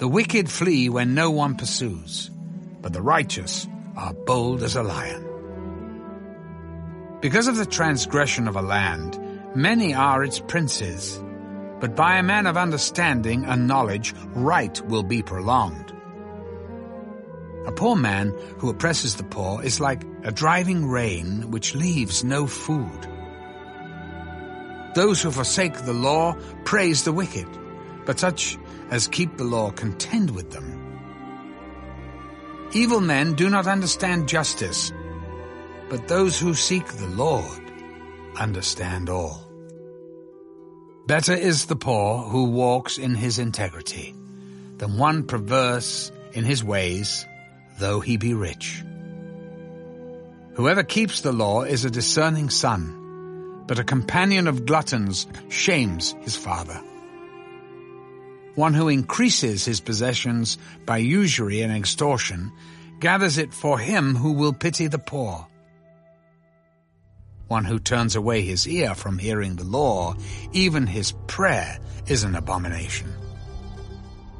The wicked flee when no one pursues, but the righteous are bold as a lion. Because of the transgression of a land, many are its princes, but by a man of understanding and knowledge right will be prolonged. A poor man who oppresses the poor is like a driving rain which leaves no food. Those who forsake the law praise the wicked, but such as keep the law contend with them. Evil men do not understand justice, but those who seek the Lord understand all. Better is the poor who walks in his integrity than one perverse in his ways, though he be rich. Whoever keeps the law is a discerning son, but a companion of gluttons shames his father. One who increases his possessions by usury and extortion gathers it for him who will pity the poor. One who turns away his ear from hearing the law, even his prayer is an abomination.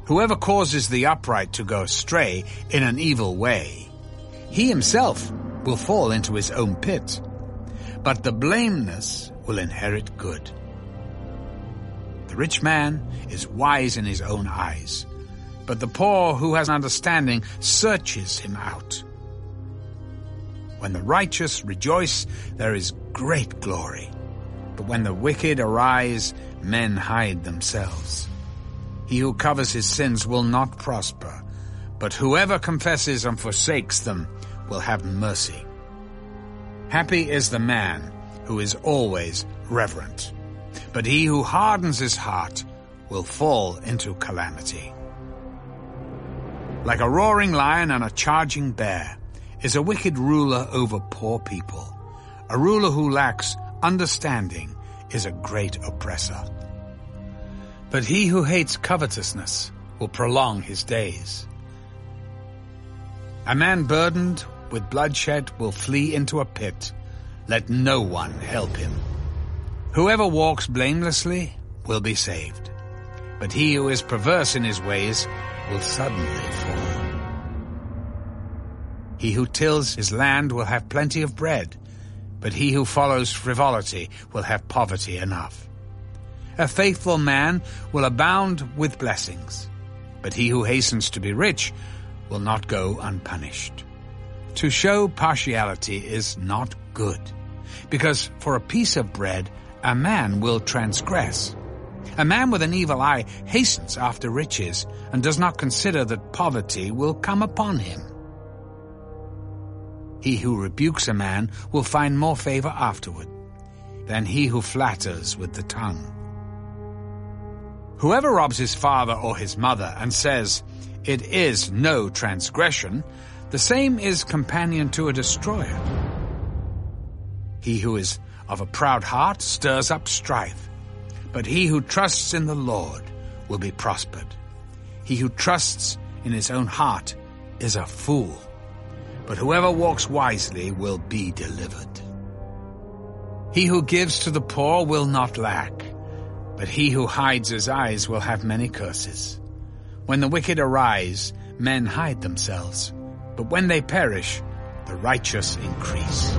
Whoever causes the upright to go astray in an evil way, he himself will fall into his own pit, but the blameless will inherit good. The rich man is wise in his own eyes, but the poor who has understanding searches him out. When the righteous rejoice, there is great glory. But when the wicked arise, men hide themselves. He who covers his sins will not prosper, but whoever confesses and forsakes them will have mercy. Happy is the man who is always reverent but he who hardens his heart will fall into calamity. Like a roaring lion and a charging bear is a wicked ruler over poor people. A ruler who lacks understanding is a great oppressor. But he who hates covetousness will prolong his days. A man burdened with bloodshed will flee into a pit. Let no one help him. Whoever walks blamelessly will be saved, but he who is perverse in his ways will suddenly fall. He who tills his land will have plenty of bread, but he who follows frivolity will have poverty enough. A faithful man will abound with blessings, but he who hastens to be rich will not go unpunished. To show partiality is not good, because for a piece of bread a man will transgress. A man with an evil eye hastens after riches and does not consider that poverty will come upon him. He who rebukes a man will find more favor afterward than he who flatters with the tongue. Whoever robs his father or his mother and says, It is no transgression, the same is companion to a destroyer. He who is of a proud heart stirs up strife, but he who trusts in the Lord will be prospered. He who trusts in his own heart is a fool, but whoever walks wisely will be delivered. He who gives to the poor will not lack, but he who hides his eyes will have many curses. When the wicked arise, men hide themselves, but when they perish, the righteous increase.